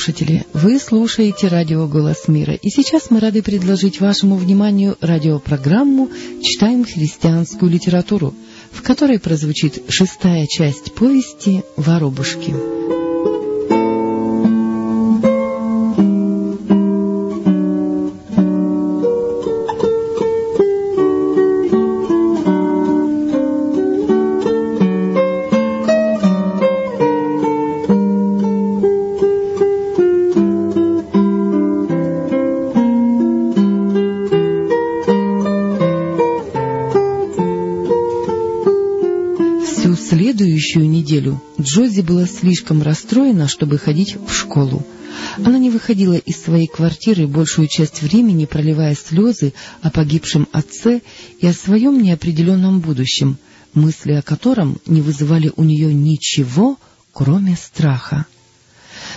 радиослушатели! Вы слушаете радио «Голос мира», и сейчас мы рады предложить вашему вниманию радиопрограмму «Читаем христианскую литературу», в которой прозвучит шестая часть повести «Воробушки». Была слишком расстроена, чтобы ходить в школу. Она не выходила из своей квартиры большую часть времени, проливая слезы о погибшем отце и о своем неопределенном будущем, мысли о котором не вызывали у нее ничего, кроме страха.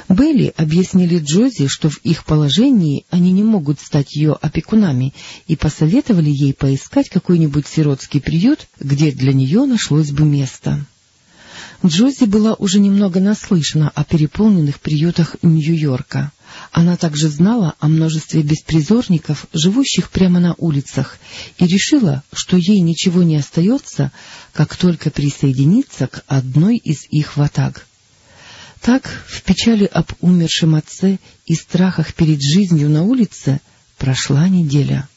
Белли объяснили Джози, что в их положении они не могут стать ее опекунами, и посоветовали ей поискать какой-нибудь сиротский приют, где для нее нашлось бы место. Джози была уже немного наслышана о переполненных приютах Нью-Йорка. Она также знала о множестве беспризорников, живущих прямо на улицах, и решила, что ей ничего не остается, как только присоединиться к одной из их ватаг. Так, в печали об умершем отце и страхах перед жизнью на улице прошла неделя.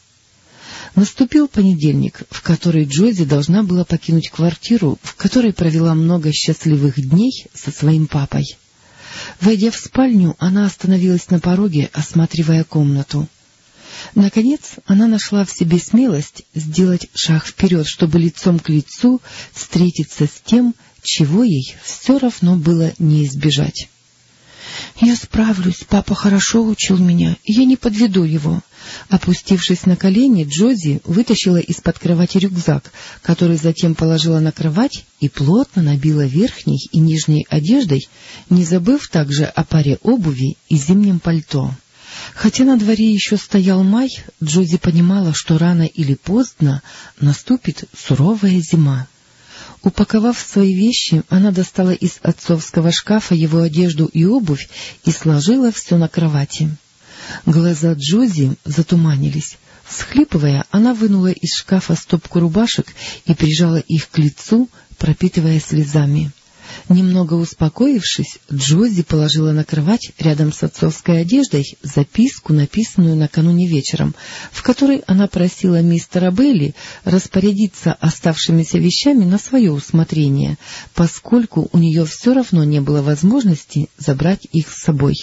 Наступил понедельник, в который Джози должна была покинуть квартиру, в которой провела много счастливых дней со своим папой. Войдя в спальню, она остановилась на пороге, осматривая комнату. Наконец она нашла в себе смелость сделать шаг вперед, чтобы лицом к лицу встретиться с тем, чего ей все равно было не избежать. — Я справлюсь, папа хорошо учил меня, я не подведу его. Опустившись на колени, Джози вытащила из-под кровати рюкзак, который затем положила на кровать и плотно набила верхней и нижней одеждой, не забыв также о паре обуви и зимнем пальто. Хотя на дворе еще стоял май, Джози понимала, что рано или поздно наступит суровая зима. Упаковав свои вещи, она достала из отцовского шкафа его одежду и обувь и сложила все на кровати. Глаза Джози затуманились. Всхлипывая, она вынула из шкафа стопку рубашек и прижала их к лицу, пропитывая слезами. Немного успокоившись, Джози положила на кровать рядом с отцовской одеждой записку, написанную накануне вечером, в которой она просила мистера Белли распорядиться оставшимися вещами на свое усмотрение, поскольку у нее все равно не было возможности забрать их с собой.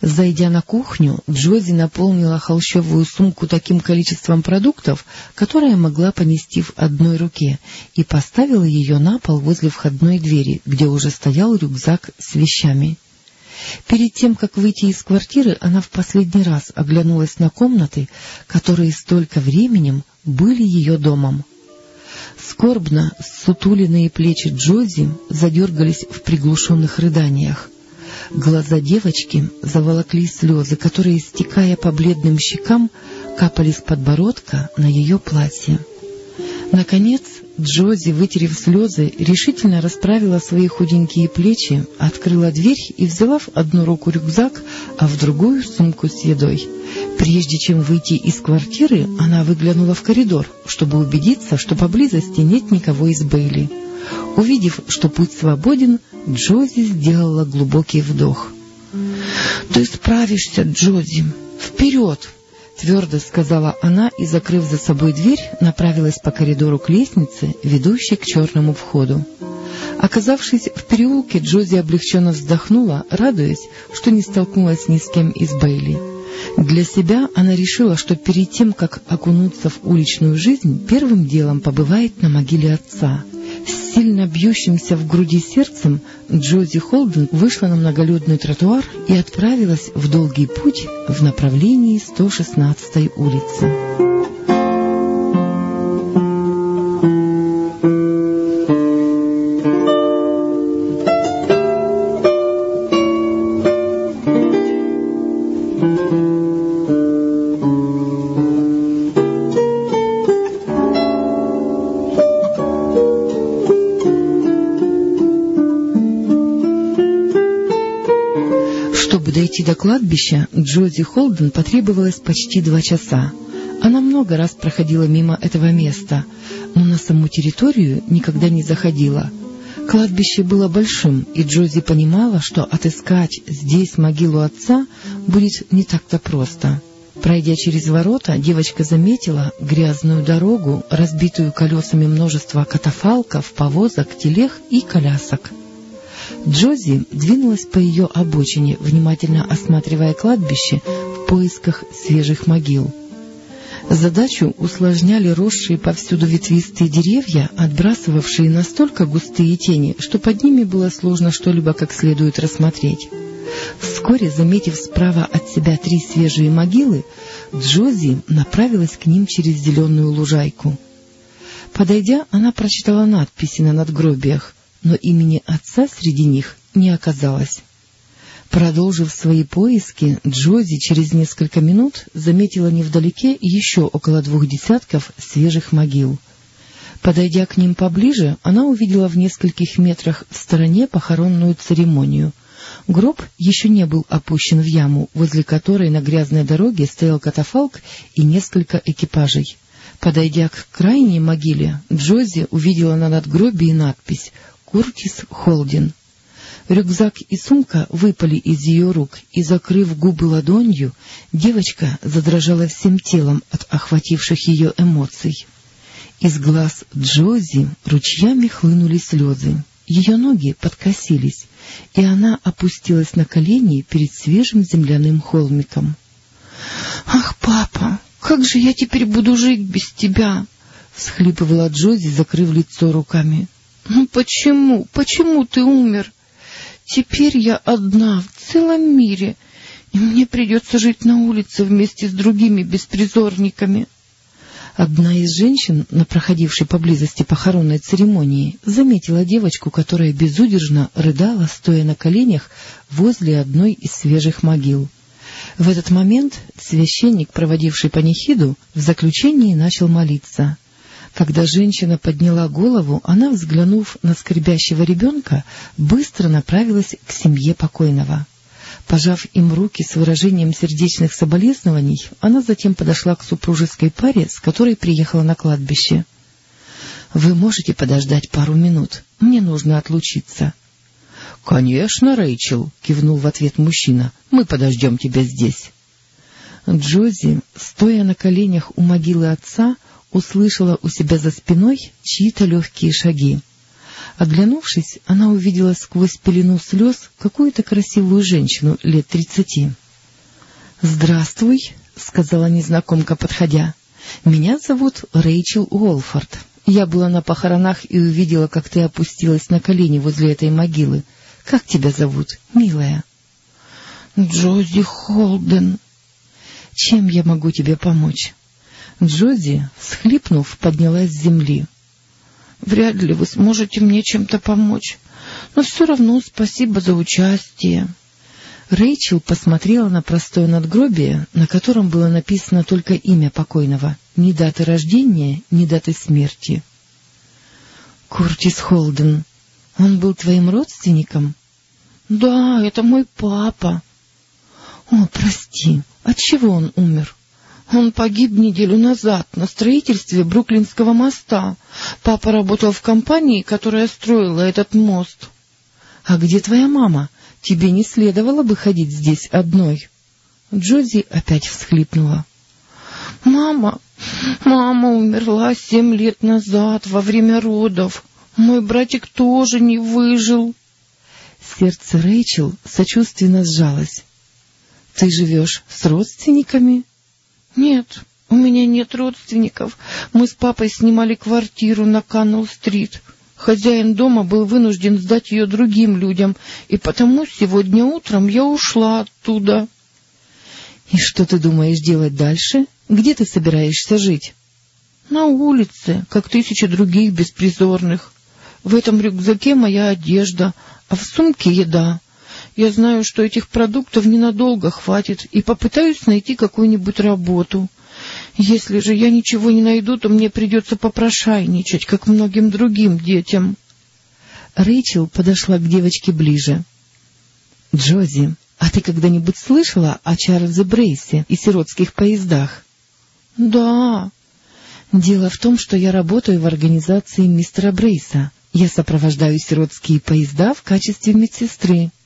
Зайдя на кухню, Джози наполнила холщовую сумку таким количеством продуктов, которое могла понести в одной руке, и поставила ее на пол возле входной двери, где уже стоял рюкзак с вещами. Перед тем, как выйти из квартиры, она в последний раз оглянулась на комнаты, которые столько временем были ее домом. Скорбно сутуленные плечи Джози задергались в приглушенных рыданиях. Глаза девочки заволокли слезы, которые, стекая по бледным щекам, капали с подбородка на ее платье. Наконец Джози, вытерев слезы, решительно расправила свои худенькие плечи, открыла дверь и взяла в одну руку рюкзак, а в другую — сумку с едой. Прежде чем выйти из квартиры, она выглянула в коридор, чтобы убедиться, что поблизости нет никого из Бейли. Увидев, что путь свободен, Джози сделала глубокий вдох. — Ты справишься, Джози. Вперед! — твердо сказала она и, закрыв за собой дверь, направилась по коридору к лестнице, ведущей к черному входу. Оказавшись в переулке, Джози облегченно вздохнула, радуясь, что не столкнулась ни с кем из Бейли. Для себя она решила, что перед тем, как окунуться в уличную жизнь, первым делом побывает на могиле отца — с сильно бьющимся в груди сердцем Джози Холден вышла на многолюдный тротуар и отправилась в долгий путь в направлении 116-й улицы. До кладбища Джози Холден потребовалось почти два часа. Она много раз проходила мимо этого места, но на саму территорию никогда не заходила. Кладбище было большим, и Джози понимала, что отыскать здесь могилу отца будет не так-то просто. Пройдя через ворота, девочка заметила грязную дорогу, разбитую колесами множества катафалков, повозок, телег и колясок. Джози двинулась по ее обочине, внимательно осматривая кладбище в поисках свежих могил. Задачу усложняли росшие повсюду ветвистые деревья, отбрасывавшие настолько густые тени, что под ними было сложно что-либо как следует рассмотреть. Вскоре, заметив справа от себя три свежие могилы, Джози направилась к ним через зеленую лужайку. Подойдя, она прочитала надписи на надгробиях, но имени отца среди них не оказалось. Продолжив свои поиски, Джози через несколько минут заметила невдалеке еще около двух десятков свежих могил. Подойдя к ним поближе, она увидела в нескольких метрах в стороне похоронную церемонию. Гроб еще не был опущен в яму, возле которой на грязной дороге стоял катафалк и несколько экипажей. Подойдя к крайней могиле, Джози увидела на надгробии надпись «Куртис Холдин». Рюкзак и сумка выпали из ее рук, и, закрыв губы ладонью, девочка задрожала всем телом от охвативших ее эмоций. Из глаз Джози ручьями хлынули слезы. Ее ноги подкосились, и она опустилась на колени перед свежим земляным холмиком. — Ах, папа, как же я теперь буду жить без тебя? — всхлипывала Джози, закрыв лицо руками. — Ну почему, почему ты умер? Теперь я одна в целом мире, и мне придется жить на улице вместе с другими беспризорниками. Одна из женщин, на проходившей поблизости похоронной церемонии, заметила девочку, которая безудержно рыдала, стоя на коленях возле одной из свежих могил. В этот момент священник, проводивший панихиду, в заключении начал молиться — когда женщина подняла голову, она, взглянув на скребящего ребенка, быстро направилась к семье покойного. Пожав им руки с выражением сердечных соболезнований, она затем подошла к супружеской паре, с которой приехала на кладбище. — Вы можете подождать пару минут? Мне нужно отлучиться. — Конечно, Рэйчел, — кивнул в ответ мужчина. — Мы подождем тебя здесь. Джози, стоя на коленях у могилы отца, услышала у себя за спиной чьи-то легкие шаги. Оглянувшись, она увидела сквозь пелену слез какую-то красивую женщину лет тридцати. — Здравствуй, — сказала незнакомка, подходя. — Меня зовут Рэйчел Уолфорд. Я была на похоронах и увидела, как ты опустилась на колени возле этой могилы. Как тебя зовут, милая? — Джози Холден. — Чем я могу тебе помочь? Джози, всхлипнув, поднялась с земли. — Вряд ли вы сможете мне чем-то помочь, но все равно спасибо за участие. Рэйчел посмотрела на простое надгробие, на котором было написано только имя покойного, ни даты рождения, ни даты смерти. — Куртис Холден. Он был твоим родственником? — Да, это мой папа. — О, прости, от чего он умер? Он погиб неделю назад на строительстве Бруклинского моста. Папа работал в компании, которая строила этот мост. — А где твоя мама? Тебе не следовало бы ходить здесь одной. Джози опять всхлипнула. — Мама, мама умерла семь лет назад во время родов. Мой братик тоже не выжил. Сердце Рэйчел сочувственно сжалось. — Ты живешь с родственниками? —— Нет, у меня нет родственников. Мы с папой снимали квартиру на Каннелл-стрит. Хозяин дома был вынужден сдать ее другим людям, и потому сегодня утром я ушла оттуда. — И что ты думаешь делать дальше? Где ты собираешься жить? — На улице, как тысячи других беспризорных. В этом рюкзаке моя одежда, а в сумке еда. Я знаю, что этих продуктов ненадолго хватит, и попытаюсь найти какую-нибудь работу. Если же я ничего не найду, то мне придется попрошайничать, как многим другим детям. Рэйчел подошла к девочке ближе. — Джози, А ты когда-нибудь слышала о Чарльзе Брейсе и сиротских поездах? — Да. Дело в том, что я работаю в организации мистера Брейса. Я сопровождаю сиротские поезда в качестве медсестры. —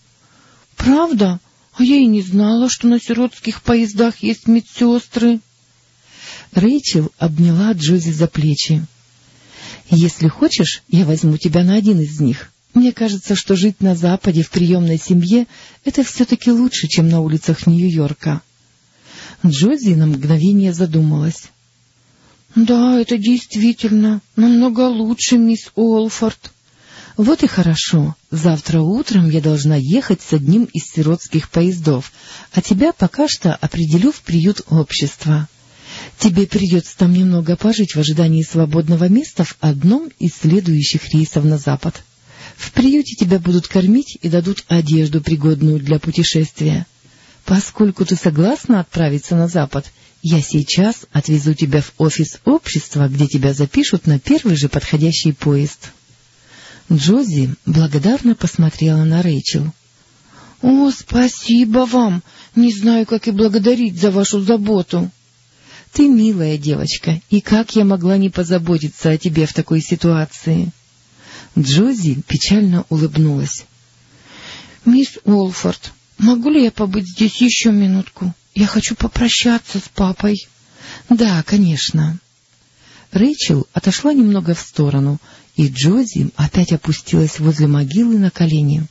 Правда? А я и не знала, что на сиротских поездах есть медсестры. Рэйчел обняла Джози за плечи. — Если хочешь, я возьму тебя на один из них. Мне кажется, что жить на Западе в приемной семье — это все-таки лучше, чем на улицах Нью-Йорка. Джози на мгновение задумалась. — Да, это действительно намного лучше, мисс Олфорд. — Вот и хорошо. Завтра утром я должна ехать с одним из сиротских поездов, а тебя пока что определю в приют общества. Тебе придется там немного пожить в ожидании свободного места в одном из следующих рейсов на запад. В приюте тебя будут кормить и дадут одежду, пригодную для путешествия. Поскольку ты согласна отправиться на запад, я сейчас отвезу тебя в офис общества, где тебя запишут на первый же подходящий поезд. Джози благодарно посмотрела на Рэйчел. — О, спасибо вам! Не знаю, как и благодарить за вашу заботу. — Ты милая девочка, и как я могла не позаботиться о тебе в такой ситуации? Джози печально улыбнулась. — Мисс Олфорд, могу ли я побыть здесь еще минутку? Я хочу попрощаться с папой. — Да, конечно. Рэйчел отошла немного в сторону, и Джози опять опустилась возле могилы на колени.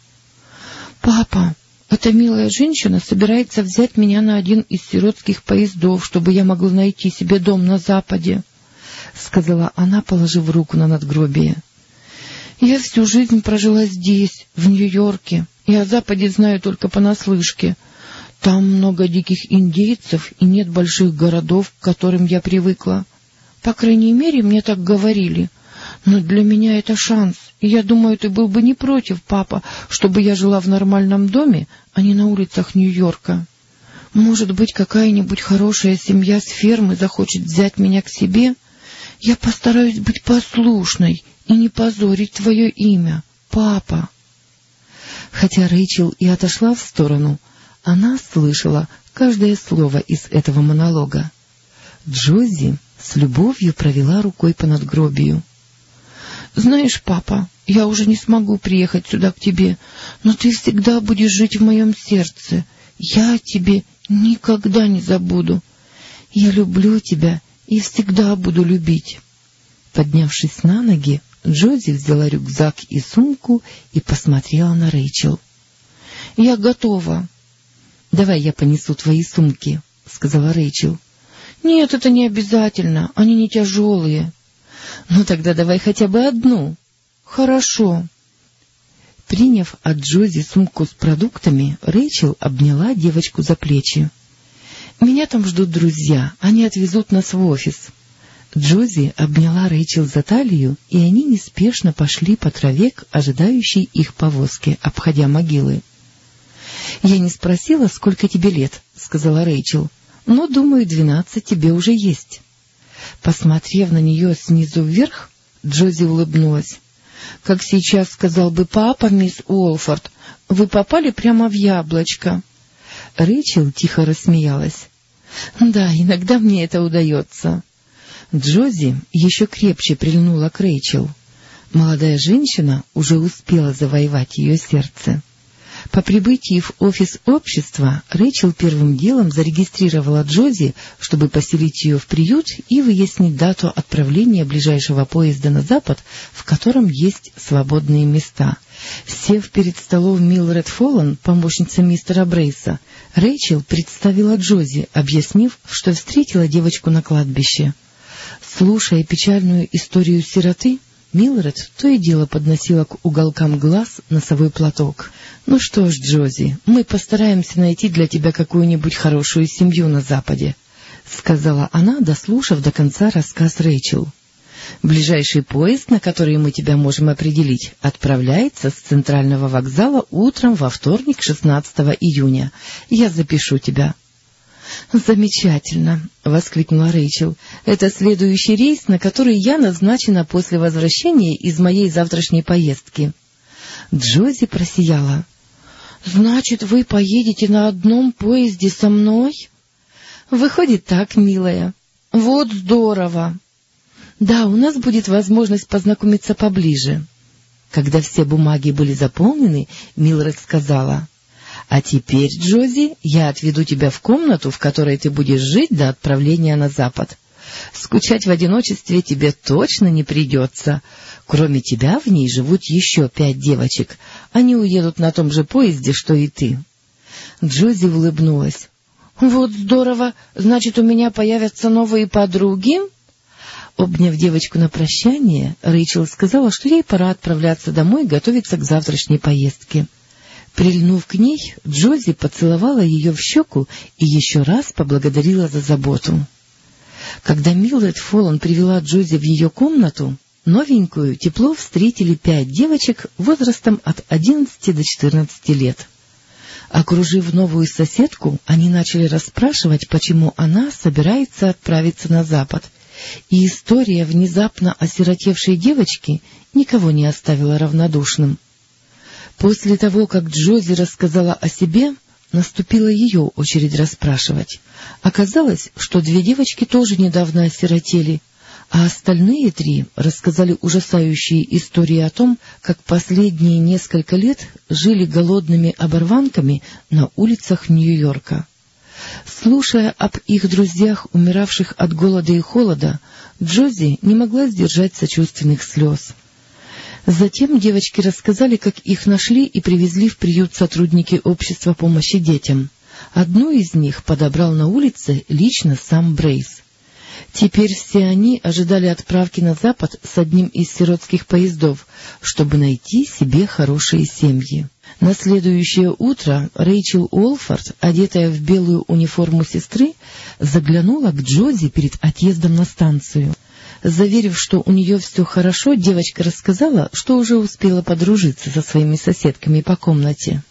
— Папа, эта милая женщина собирается взять меня на один из сиротских поездов, чтобы я могла найти себе дом на Западе, — сказала она, положив руку на надгробие. — Я всю жизнь прожила здесь, в Нью-Йорке, и о Западе знаю только понаслышке. Там много диких индейцев и нет больших городов, к которым я привыкла. По крайней мере, мне так говорили — но для меня это шанс, и я думаю, ты был бы не против, папа, чтобы я жила в нормальном доме, а не на улицах Нью-Йорка. Может быть, какая-нибудь хорошая семья с фермы захочет взять меня к себе? Я постараюсь быть послушной и не позорить твое имя, папа. Хотя Рэйчел и отошла в сторону, она слышала каждое слово из этого монолога. Джози с любовью провела рукой по надгробию. Знаешь, папа, я уже не смогу приехать сюда к тебе, но ты всегда будешь жить в моем сердце. Я тебе никогда не забуду. Я люблю тебя и всегда буду любить. Поднявшись на ноги, Джози взяла рюкзак и сумку и посмотрела на Рэйчел. — Я готова. — Давай я понесу твои сумки, — сказала Рэйчел. — Нет, это не обязательно, они не тяжелые. Ну тогда давай хотя бы одну. Хорошо. Приняв от Джози сумку с продуктами, Рэйчел обняла девочку за плечи. «Меня там ждут друзья, они отвезут нас в офис». Джози обняла Рэйчел за талию, и они неспешно пошли по траве к ожидающей их повозке, обходя могилы. — Я не спросила, сколько тебе лет, — сказала Рэйчел, — но, думаю, двенадцать тебе уже есть. Посмотрев на нее снизу вверх, Джози улыбнулась. — Как сейчас сказал бы папа, мисс Уолфорд, вы попали прямо в яблочко. Рэйчел тихо рассмеялась. — Да, иногда мне это удается. Джози еще крепче прильнула к Рэйчел. Молодая женщина уже успела завоевать ее сердце. По прибытии в офис общества Рэйчел первым делом зарегистрировала Джози, чтобы поселить ее в приют и выяснить дату отправления ближайшего поезда на запад, в котором есть свободные места. Сев перед столом Милред Фоллан, помощница мистера Брейса, Рэйчел представила Джози, объяснив, что встретила девочку на кладбище. Слушая печальную историю сироты, Милред то и дело подносила к уголкам глаз носовой платок. — Ну что ж, Джози, мы постараемся найти для тебя какую-нибудь хорошую семью на Западе, — сказала она, дослушав до конца рассказ Рэйчел. — Ближайший поезд, на который мы тебя можем определить, отправляется с центрального вокзала утром во вторник, 16 июня. Я запишу тебя. — Замечательно! — воскликнула Рэйчел. — Это следующий рейс, на который я назначена после возвращения из моей завтрашней поездки. Джози просияла. — Значит, вы поедете на одном поезде со мной? — Выходит так, милая. — Вот здорово! Да, у нас будет возможность познакомиться поближе. Когда все бумаги были заполнены, Милред сказала, — А теперь, Джози, я отведу тебя в комнату, в которой ты будешь жить до отправления на запад. Скучать в одиночестве тебе точно не придется. Кроме тебя в ней живут еще пять девочек. Они уедут на том же поезде, что и ты. Джози улыбнулась. — Вот здорово! Значит, у меня появятся новые подруги? Обняв девочку на прощание, Рэйчел сказала, что ей пора отправляться домой и готовиться к завтрашней поездке. Прильнув к ней, Джози поцеловала ее в щеку и еще раз поблагодарила за заботу. Когда Милдред Фоллан привела Джози в ее комнату, новенькую тепло встретили пять девочек возрастом от одиннадцати до четырнадцати лет. Окружив новую соседку, они начали расспрашивать, почему она собирается отправиться на запад — и история внезапно осиротевшей девочки никого не оставила равнодушным. После того, как Джози рассказала о себе, наступила ее очередь расспрашивать. Оказалось, что две девочки тоже недавно осиротели, а остальные три рассказали ужасающие истории о том, как последние несколько лет жили голодными оборванками на улицах Нью-Йорка. Слушая об их друзьях, умиравших от голода и холода, Джози не могла сдержать сочувственных слез. Затем девочки рассказали, как их нашли и привезли в приют сотрудники общества помощи детям. Одну из них подобрал на улице лично сам Брейс. Теперь все они ожидали отправки на запад с одним из сиротских поездов, чтобы найти себе хорошие семьи. На следующее утро Рэйчел Уолфорд, одетая в белую униформу сестры, заглянула к Джози перед отъездом на станцию. Заверив, что у нее все хорошо, девочка рассказала, что уже успела подружиться со своими соседками по комнате.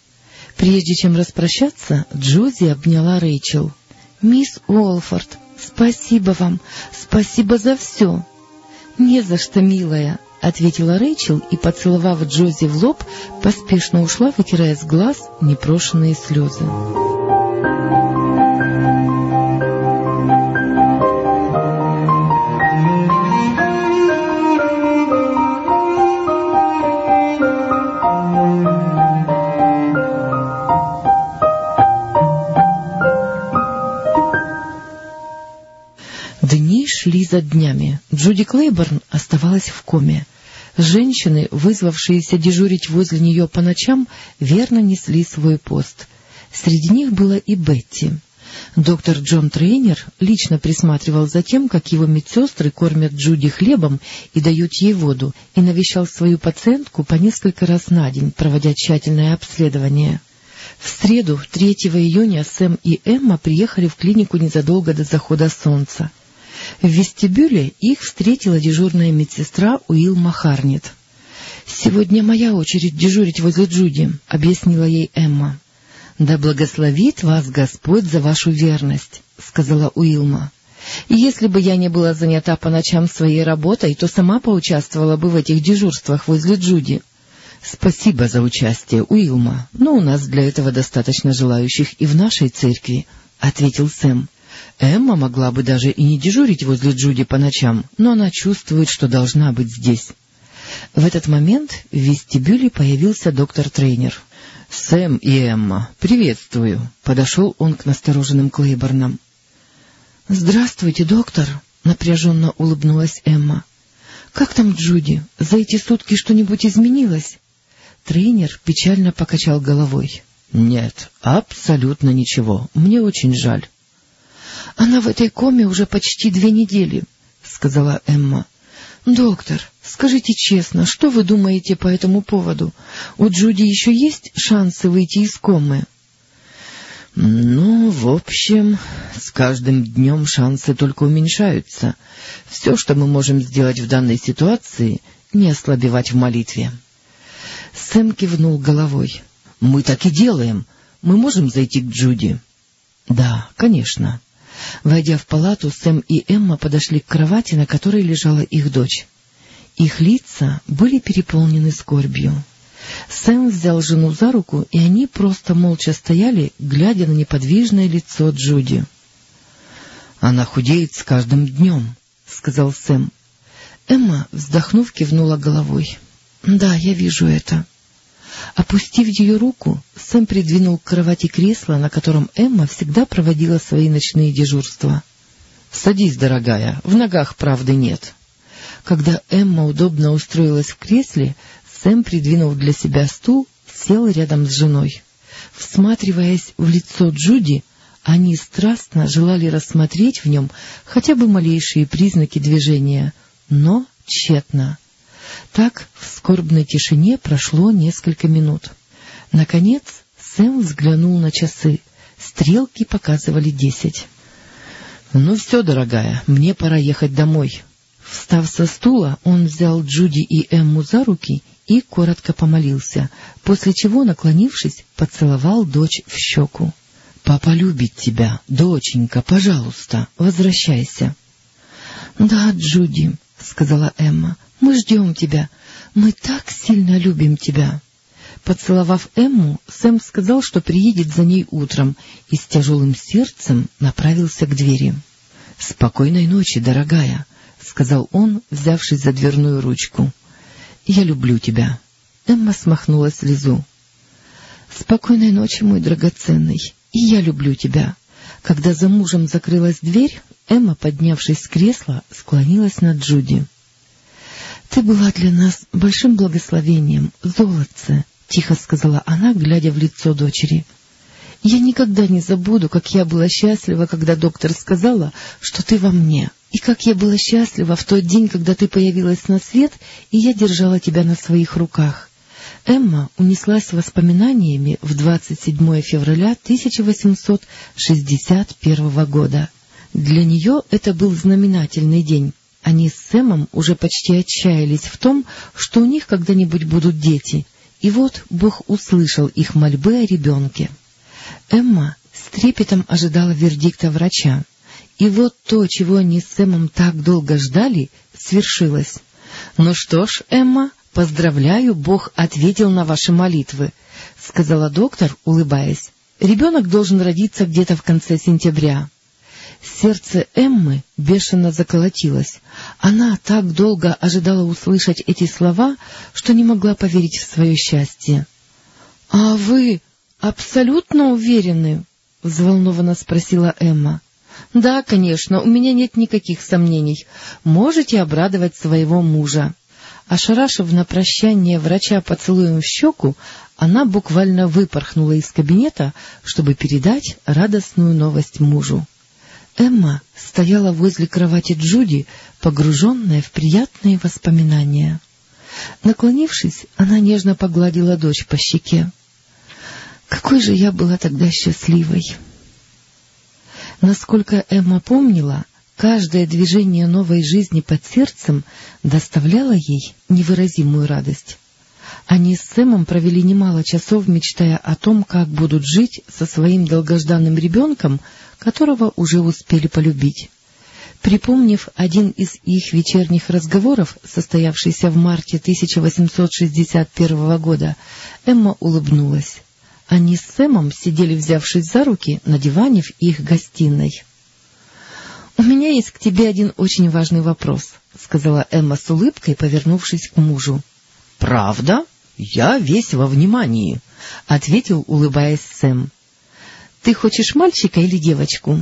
Прежде чем распрощаться, Джози обняла Рэйчел. — Мисс Уолфорд, спасибо вам, спасибо за все. — Не за что, милая, — ответила Рэйчел и, поцеловав Джози в лоб, поспешно ушла, вытирая с глаз непрошенные слезы. Шли за днями. Джуди Клейборн оставалась в коме. Женщины, вызвавшиеся дежурить возле нее по ночам, верно несли свой пост. Среди них была и Бетти. Доктор Джон Трейнер лично присматривал за тем, как его медсестры кормят Джуди хлебом и дают ей воду, и навещал свою пациентку по несколько раз на день, проводя тщательное обследование. В среду, 3 июня, Сэм и Эмма приехали в клинику незадолго до захода солнца. В вестибюле их встретила дежурная медсестра Уилл Махарнет. — Сегодня моя очередь дежурить возле Джуди, — объяснила ей Эмма. — Да благословит вас Господь за вашу верность, — сказала Уилма. — Если бы я не была занята по ночам своей работой, то сама поучаствовала бы в этих дежурствах возле Джуди. — Спасибо за участие, Уилма, но у нас для этого достаточно желающих и в нашей церкви, — ответил Сэм. Эмма могла бы даже и не дежурить возле Джуди по ночам, но она чувствует, что должна быть здесь. В этот момент в вестибюле появился доктор-тренер. — Сэм и Эмма, приветствую! — подошел он к настороженным Клейборнам. — Здравствуйте, доктор! — напряженно улыбнулась Эмма. — Как там Джуди? За эти сутки что-нибудь изменилось? Тренер печально покачал головой. — Нет, абсолютно ничего. Мне очень жаль. — Она в этой коме уже почти две недели, — сказала Эмма. — Доктор, скажите честно, что вы думаете по этому поводу? У Джуди еще есть шансы выйти из комы? — Ну, в общем, с каждым днем шансы только уменьшаются. Все, что мы можем сделать в данной ситуации, не ослабевать в молитве. Сэм кивнул головой. — Мы так и делаем. Мы можем зайти к Джуди? — Да, конечно. Войдя в палату, Сэм и Эмма подошли к кровати, на которой лежала их дочь. Их лица были переполнены скорбью. Сэм взял жену за руку, и они просто молча стояли, глядя на неподвижное лицо Джуди. — Она худеет с каждым днем, — сказал Сэм. Эмма, вздохнув, кивнула головой. — Да, я вижу это. Опустив ее руку, Сэм придвинул к кровати кресло, на котором Эмма всегда проводила свои ночные дежурства. — Садись, дорогая, в ногах правды нет. Когда Эмма удобно устроилась в кресле, Сэм, придвинув для себя стул, сел рядом с женой. Всматриваясь в лицо Джуди, они страстно желали рассмотреть в нем хотя бы малейшие признаки движения, но тщетно. Так в скорбной тишине прошло несколько минут. Наконец Сэм взглянул на часы. Стрелки показывали десять. — Ну все, дорогая, мне пора ехать домой. Встав со стула, он взял Джуди и Эмму за руки и коротко помолился, после чего, наклонившись, поцеловал дочь в щеку. — Папа любит тебя, доченька, пожалуйста, возвращайся. — Да, Джуди, — сказала Эмма, — мы ждем тебя. Мы так сильно любим тебя. Поцеловав Эмму, Сэм сказал, что приедет за ней утром, и с тяжелым сердцем направился к двери. — Спокойной ночи, дорогая, — сказал он, взявшись за дверную ручку. — Я люблю тебя. Эмма смахнула слезу. — Спокойной ночи, мой драгоценный, и я люблю тебя. Когда за мужем закрылась дверь, Эмма, поднявшись с кресла, склонилась над Джуди. — Ты была для нас большим благословением, золотце, — тихо сказала она, глядя в лицо дочери. — Я никогда не забуду, как я была счастлива, когда доктор сказала, что ты во мне. — и как я была счастлива в тот день, когда ты появилась на свет, и я держала тебя на своих руках. Эмма унеслась воспоминаниями в 27 февраля 1861 года. Для нее это был знаменательный день. Они с Сэмом уже почти отчаялись в том, что у них когда-нибудь будут дети. И вот Бог услышал их мольбы о ребенке. Эмма с трепетом ожидала вердикта врача. И вот то, чего они с Сэмом так долго ждали, свершилось. — Ну что ж, Эмма, поздравляю, Бог ответил на ваши молитвы, — сказала доктор, улыбаясь. — Ребенок должен родиться где-то в конце сентября. Сердце Эммы бешено заколотилось. Она так долго ожидала услышать эти слова, что не могла поверить в свое счастье. — А вы абсолютно уверены? — взволнованно спросила Эмма. — Да, конечно, у меня нет никаких сомнений. Можете обрадовать своего мужа. Ошарашив на прощание врача поцелуем в щеку, она буквально выпорхнула из кабинета, чтобы передать радостную новость мужу. Эмма стояла возле кровати Джуди, погруженная в приятные воспоминания. Наклонившись, она нежно погладила дочь по щеке. «Какой же я была тогда счастливой!» Насколько Эмма помнила, каждое движение новой жизни под сердцем доставляло ей невыразимую радость. Они с Сэмом провели немало часов, мечтая о том, как будут жить со своим долгожданным ребенком, которого уже успели полюбить. Припомнив один из их вечерних разговоров, состоявшийся в марте 1861 года, Эмма улыбнулась. Они с Сэмом сидели, взявшись за руки, на диване в их гостиной. — У меня есть к тебе один очень важный вопрос, — сказала Эмма с улыбкой, повернувшись к мужу. — Правда? Я весь во внимании, — ответил, улыбаясь Сэм. — Ты хочешь мальчика или девочку?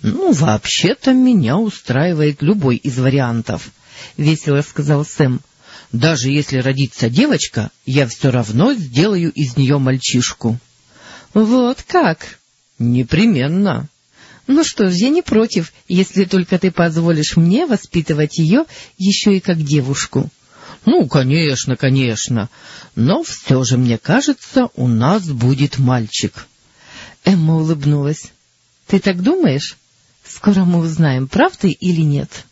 — Ну, вообще-то меня устраивает любой из вариантов, — весело сказал Сэм. — Даже если родится девочка, я все равно сделаю из нее мальчишку. —— Вот как? — Непременно. — Ну что ж, я не против, если только ты позволишь мне воспитывать ее еще и как девушку. — Ну, конечно, конечно. Но все же, мне кажется, у нас будет мальчик. Эмма улыбнулась. — Ты так думаешь? Скоро мы узнаем, правда или нет.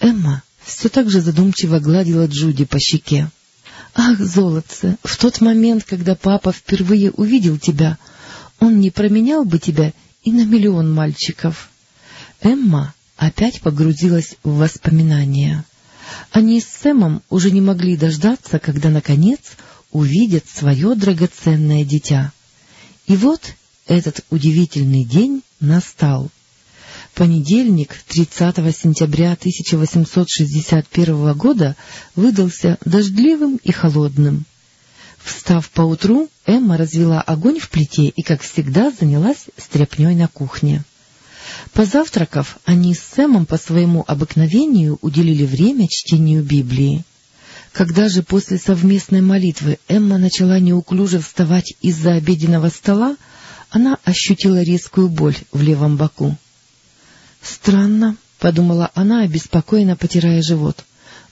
Эмма все так же задумчиво гладила Джуди по щеке. Ах, золотце, в тот момент, когда папа впервые увидел тебя, он не променял бы тебя и на миллион мальчиков. Эмма опять погрузилась в воспоминания. Они с Сэмом уже не могли дождаться, когда, наконец, увидят свое драгоценное дитя. И вот этот удивительный день настал. Понедельник, 30 сентября 1861 года, выдался дождливым и холодным. Встав поутру, Эмма развела огонь в плите и, как всегда, занялась стряпней на кухне. Позавтракав, они с Сэмом по своему обыкновению уделили время чтению Библии. Когда же после совместной молитвы Эмма начала неуклюже вставать из-за обеденного стола, она ощутила резкую боль в левом боку. «Странно», — подумала она, обеспокоенно потирая живот.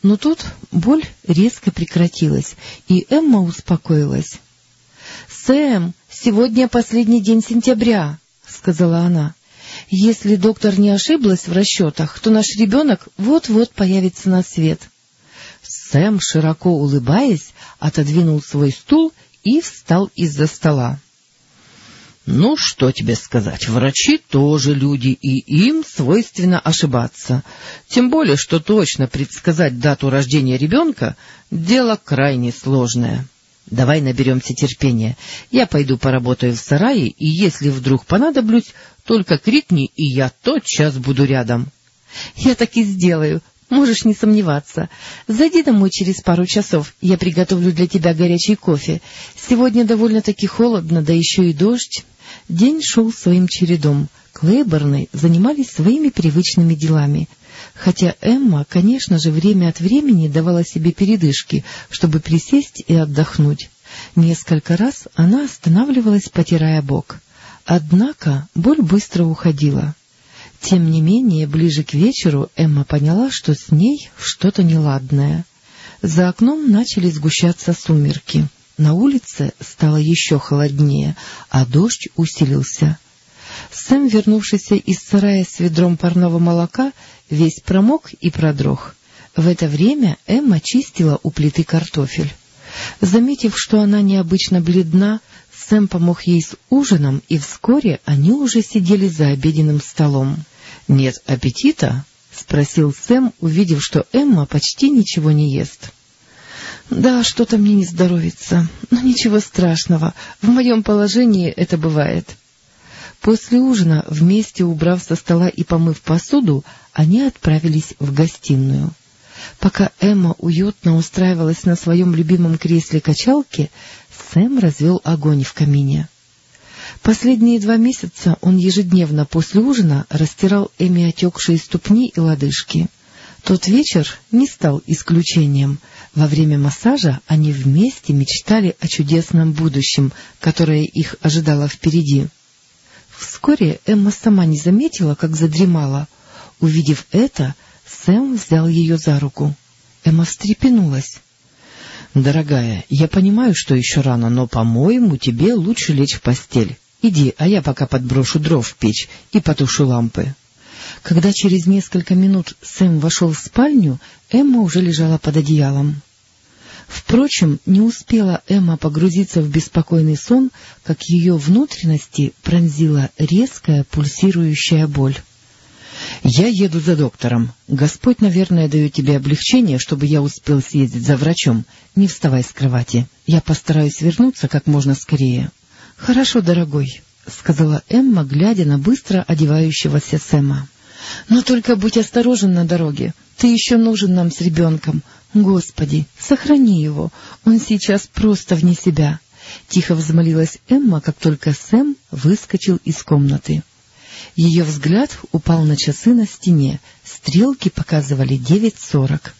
Но тут боль резко прекратилась, и Эмма успокоилась. «Сэм, сегодня последний день сентября», — сказала она. «Если доктор не ошиблась в расчетах, то наш ребенок вот-вот появится на свет». Сэм, широко улыбаясь, отодвинул свой стул и встал из-за стола. Ну, что тебе сказать, врачи тоже люди, и им свойственно ошибаться. Тем более, что точно предсказать дату рождения ребенка — дело крайне сложное. Давай наберемся терпения. Я пойду поработаю в сарае, и если вдруг понадоблюсь, только крикни, и я тотчас буду рядом. — Я так и сделаю, можешь не сомневаться. Зайди домой через пару часов, я приготовлю для тебя горячий кофе. Сегодня довольно-таки холодно, да еще и дождь. День шел своим чередом. Клейборны занимались своими привычными делами. Хотя Эмма, конечно же, время от времени давала себе передышки, чтобы присесть и отдохнуть. Несколько раз она останавливалась, потирая бок. Однако боль быстро уходила. Тем не менее, ближе к вечеру Эмма поняла, что с ней что-то неладное. За окном начали сгущаться сумерки. На улице стало еще холоднее, а дождь усилился. Сэм, вернувшийся из сарая с ведром парного молока, весь промок и продрог. В это время Эмма чистила у плиты картофель. Заметив, что она необычно бледна, Сэм помог ей с ужином, и вскоре они уже сидели за обеденным столом. — Нет аппетита? — спросил Сэм, увидев, что Эмма почти ничего не ест. Да, что-то мне не здоровится, но ничего страшного, в моем положении это бывает. После ужина, вместе убрав со стола и помыв посуду, они отправились в гостиную. Пока Эмма уютно устраивалась на своем любимом кресле-качалке, Сэм развел огонь в камине. Последние два месяца он ежедневно после ужина растирал Эми отекшие ступни и лодыжки. Тот вечер не стал исключением — во время массажа они вместе мечтали о чудесном будущем, которое их ожидало впереди. Вскоре Эмма сама не заметила, как задремала. Увидев это, Сэм взял ее за руку. Эмма встрепенулась. — Дорогая, я понимаю, что еще рано, но, по-моему, тебе лучше лечь в постель. Иди, а я пока подброшу дров в печь и потушу лампы. Когда через несколько минут Сэм вошел в спальню, Эмма уже лежала под одеялом. Впрочем, не успела Эмма погрузиться в беспокойный сон, как ее внутренности пронзила резкая пульсирующая боль. — Я еду за доктором. Господь, наверное, дает тебе облегчение, чтобы я успел съездить за врачом. Не вставай с кровати. Я постараюсь вернуться как можно скорее. — Хорошо, дорогой, — сказала Эмма, глядя на быстро одевающегося Сэма. Но только будь осторожен на дороге. Ты еще нужен нам с ребенком. Господи, сохрани его. Он сейчас просто вне себя. Тихо взмолилась Эмма, как только Сэм выскочил из комнаты. Ее взгляд упал на часы на стене. Стрелки показывали девять сорок.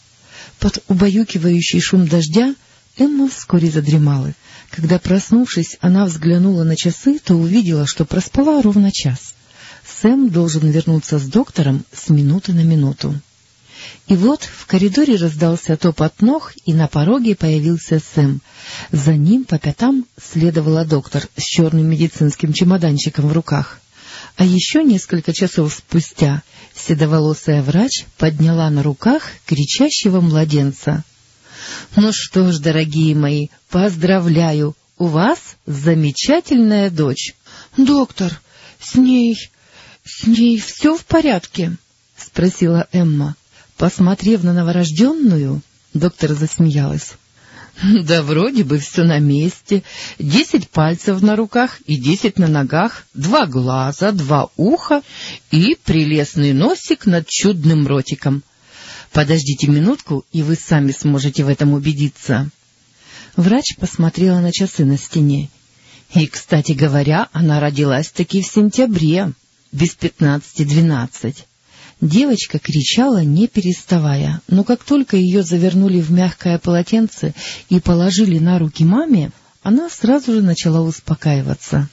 Под убаюкивающий шум дождя Эмма вскоре задремала. Когда, проснувшись, она взглянула на часы, то увидела, что проспала ровно час. Сэм должен вернуться с доктором с минуты на минуту. И вот в коридоре раздался топот ног, и на пороге появился Сэм. За ним по пятам следовала доктор с черным медицинским чемоданчиком в руках. А еще несколько часов спустя седоволосая врач подняла на руках кричащего младенца. — Ну что ж, дорогие мои, поздравляю, у вас замечательная дочь. — Доктор, с ней — С ней все в порядке? — спросила Эмма. Посмотрев на новорожденную, доктор засмеялась. — Да вроде бы все на месте. Десять пальцев на руках и десять на ногах, два глаза, два уха и прелестный носик над чудным ротиком. Подождите минутку, и вы сами сможете в этом убедиться. Врач посмотрела на часы на стене. И, кстати говоря, она родилась-таки в сентябре, без пятнадцати двенадцать. Девочка кричала, не переставая, но как только ее завернули в мягкое полотенце и положили на руки маме, она сразу же начала успокаиваться.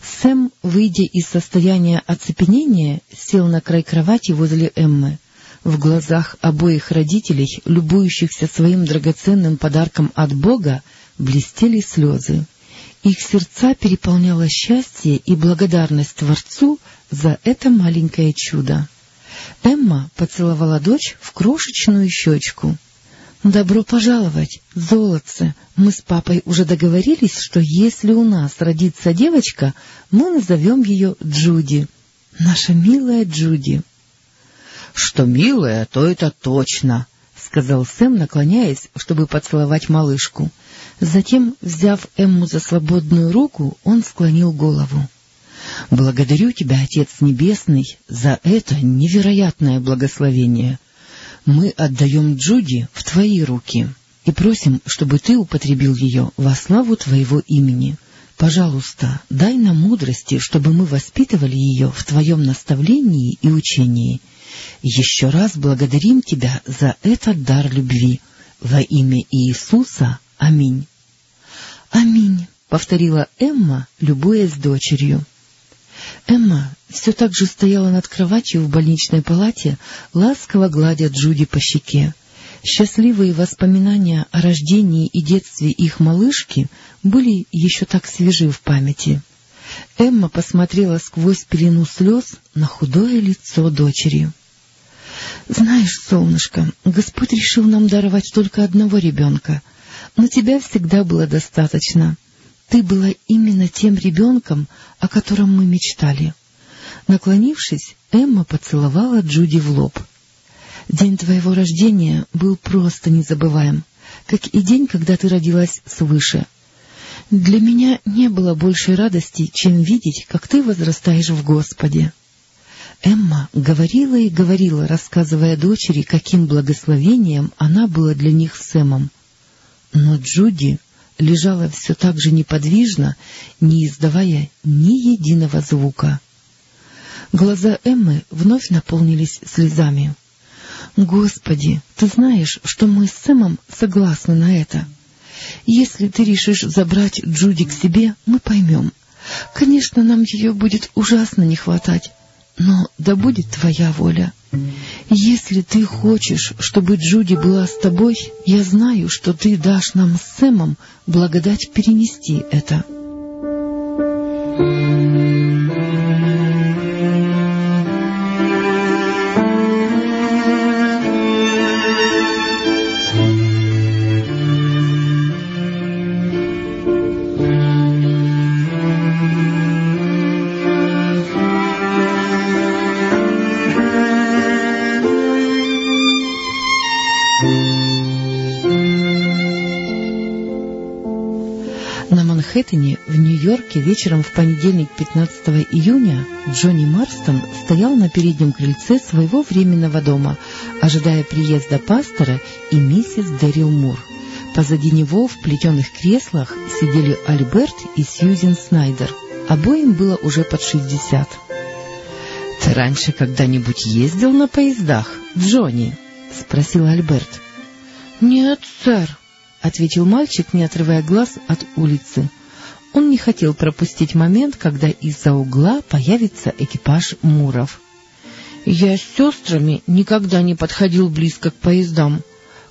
Сэм, выйдя из состояния оцепенения, сел на край кровати возле Эммы. В глазах обоих родителей, любующихся своим драгоценным подарком от Бога, блестели слезы. Их сердца переполняло счастье и благодарность Творцу за это маленькое чудо. Эмма поцеловала дочь в крошечную щечку. — Добро пожаловать, золотце! Мы с папой уже договорились, что если у нас родится девочка, мы назовем ее Джуди. Наша милая Джуди. — Что милая, то это точно, — сказал Сэм, наклоняясь, чтобы поцеловать малышку. Затем, взяв Эмму за свободную руку, он склонил голову. Благодарю тебя, Отец Небесный, за это невероятное благословение. Мы отдаем Джуди в твои руки и просим, чтобы ты употребил ее во славу твоего имени. Пожалуйста, дай нам мудрости, чтобы мы воспитывали ее в твоем наставлении и учении. Еще раз благодарим тебя за этот дар любви. Во имя Иисуса. Аминь. — Аминь, — повторила Эмма, любуясь дочерью. Эмма все так же стояла над кроватью в больничной палате, ласково гладя Джуди по щеке. Счастливые воспоминания о рождении и детстве их малышки были еще так свежи в памяти. Эмма посмотрела сквозь пелену слез на худое лицо дочери. — Знаешь, солнышко, Господь решил нам даровать только одного ребенка, но тебя всегда было достаточно. Ты была именно тем ребенком, о котором мы мечтали. Наклонившись, Эмма поцеловала Джуди в лоб. День твоего рождения был просто незабываем, как и день, когда ты родилась свыше. Для меня не было большей радости, чем видеть, как ты возрастаешь в Господе. Эмма говорила и говорила, рассказывая дочери, каким благословением она была для них с Сэмом. Но Джуди лежала все так же неподвижно, не издавая ни единого звука. Глаза Эммы вновь наполнились слезами. — Господи, ты знаешь, что мы с Сэмом согласны на это. Если ты решишь забрать Джуди к себе, мы поймем. Конечно, нам ее будет ужасно не хватать, но да будет твоя воля. Если ты хочешь, чтобы Джуди была с тобой, я знаю, что ты дашь нам с Сэмом благодать перенести это. Манхэттене, в Нью-Йорке, вечером в понедельник 15 июня Джонни Марстон стоял на переднем крыльце своего временного дома, ожидая приезда пастора и миссис Дэрил Мур. Позади него в плетеных креслах сидели Альберт и Сьюзен Снайдер. Обоим было уже под шестьдесят. — Ты раньше когда-нибудь ездил на поездах, Джонни? — спросил Альберт. — Нет, сэр, — ответил мальчик, не отрывая глаз от улицы. Он не хотел пропустить момент, когда из-за угла появится экипаж Муров. «Я с сестрами никогда не подходил близко к поездам.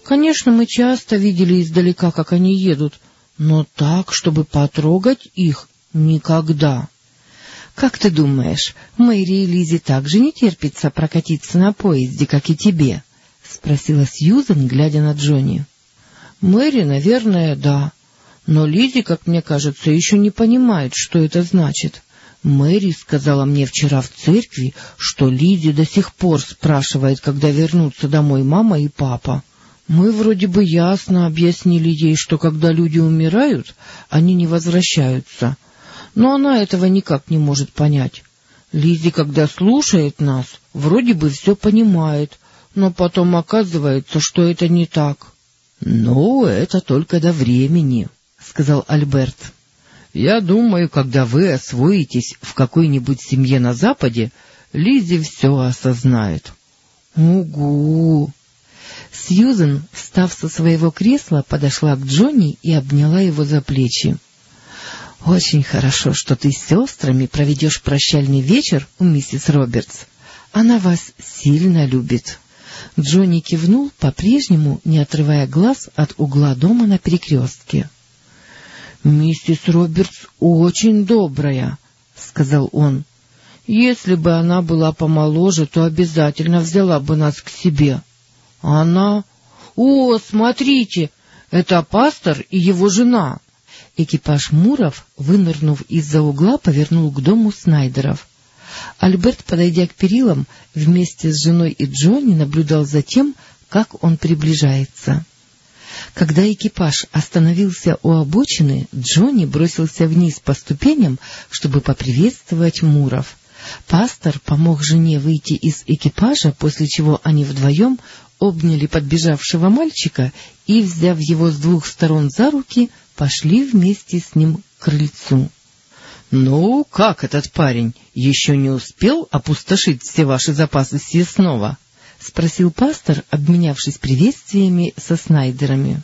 Конечно, мы часто видели издалека, как они едут, но так, чтобы потрогать их, никогда». «Как ты думаешь, Мэри и Лизе также не терпится прокатиться на поезде, как и тебе?» — спросила Сьюзен, глядя на Джонни. «Мэри, наверное, да», но Лизи, как мне кажется, еще не понимает, что это значит. Мэри сказала мне вчера в церкви, что Лизи до сих пор спрашивает, когда вернутся домой мама и папа. Мы вроде бы ясно объяснили ей, что когда люди умирают, они не возвращаются. Но она этого никак не может понять. Лизи, когда слушает нас, вроде бы все понимает, но потом оказывается, что это не так. — Ну, это только до времени, — сказал Альберт. — Я думаю, когда вы освоитесь в какой-нибудь семье на Западе, Лизи все осознает. — Угу! Сьюзен, встав со своего кресла, подошла к Джонни и обняла его за плечи. — Очень хорошо, что ты с сестрами проведешь прощальный вечер у миссис Робертс. Она вас сильно любит. Джонни кивнул, по-прежнему не отрывая глаз от угла дома на перекрестке. — Миссис Робертс очень добрая, — сказал он. — Если бы она была помоложе, то обязательно взяла бы нас к себе. Она... О, смотрите, это пастор и его жена. Экипаж Муров, вынырнув из-за угла, повернул к дому Снайдеров. Альберт, подойдя к перилам, вместе с женой и Джонни наблюдал за тем, как он приближается. Когда экипаж остановился у обочины, Джонни бросился вниз по ступеням, чтобы поприветствовать Муров. Пастор помог жене выйти из экипажа, после чего они вдвоем обняли подбежавшего мальчика и, взяв его с двух сторон за руки, пошли вместе с ним к крыльцу. — Ну, как этот парень? Еще не успел опустошить все ваши запасы съестного? — спросил пастор, обменявшись приветствиями со Снайдерами.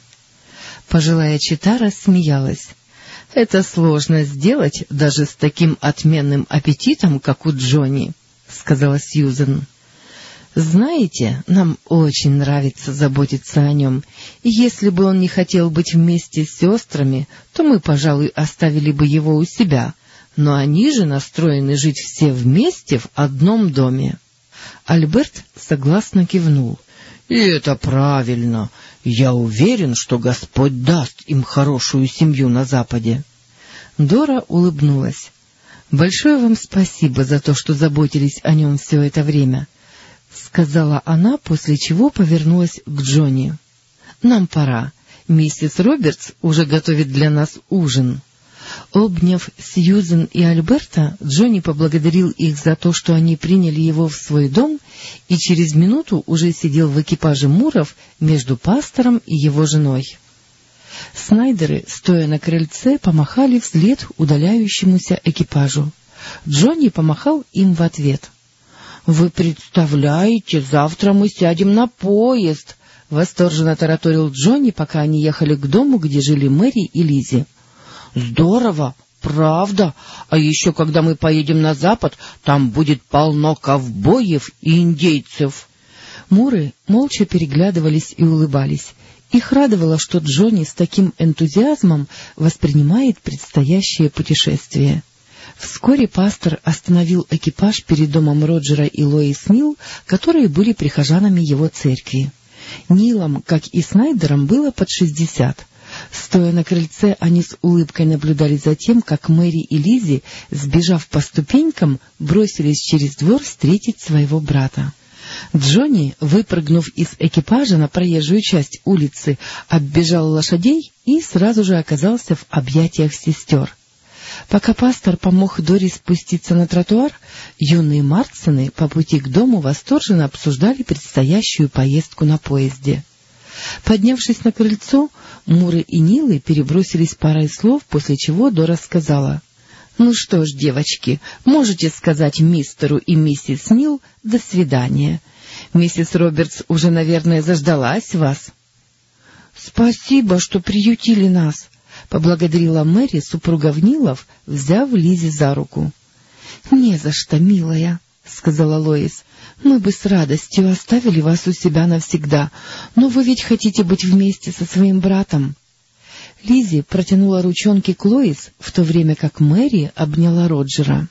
Пожилая чита рассмеялась. — Это сложно сделать даже с таким отменным аппетитом, как у Джонни, — сказала Сьюзен. Знаете, нам очень нравится заботиться о нем, и если бы он не хотел быть вместе с сестрами, то мы, пожалуй, оставили бы его у себя, но они же настроены жить все вместе в одном доме. Альберт согласно кивнул. — И это правильно. Я уверен, что Господь даст им хорошую семью на Западе. Дора улыбнулась. — Большое вам спасибо за то, что заботились о нем все это время. —— сказала она, после чего повернулась к Джонни. — Нам пора. Миссис Робертс уже готовит для нас ужин. Обняв Сьюзен и Альберта, Джонни поблагодарил их за то, что они приняли его в свой дом, и через минуту уже сидел в экипаже Муров между пастором и его женой. Снайдеры, стоя на крыльце, помахали вслед удаляющемуся экипажу. Джонни помахал им в ответ. — Вы представляете, завтра мы сядем на поезд! — восторженно тараторил Джонни, пока они ехали к дому, где жили Мэри и Лизи. Здорово! Правда? А еще, когда мы поедем на запад, там будет полно ковбоев и индейцев. Муры молча переглядывались и улыбались. Их радовало, что Джонни с таким энтузиазмом воспринимает предстоящее путешествие. Вскоре пастор остановил экипаж перед домом Роджера и Лоис Нил, которые были прихожанами его церкви. Нилам, как и Снайдерам, было под шестьдесят. Стоя на крыльце, они с улыбкой наблюдали за тем, как Мэри и Лизи, сбежав по ступенькам, бросились через двор встретить своего брата. Джонни, выпрыгнув из экипажа на проезжую часть улицы, оббежал лошадей и сразу же оказался в объятиях сестер. Пока пастор помог Дори спуститься на тротуар, юные Марцины по пути к дому восторженно обсуждали предстоящую поездку на поезде. Поднявшись на крыльцо, Муры и Нилы перебросились парой слов, после чего Дора сказала. — Ну что ж, девочки, можете сказать мистеру и миссис Нил «до свидания». Миссис Робертс уже, наверное, заждалась вас. — Спасибо, что приютили нас, — поблагодарила Мэри супруга Внилов, взяв Лизи за руку. — Не за что, милая, — сказала Лоис. — Мы бы с радостью оставили вас у себя навсегда, но вы ведь хотите быть вместе со своим братом. Лизи протянула ручонки к Лоис, в то время как Мэри обняла Роджера.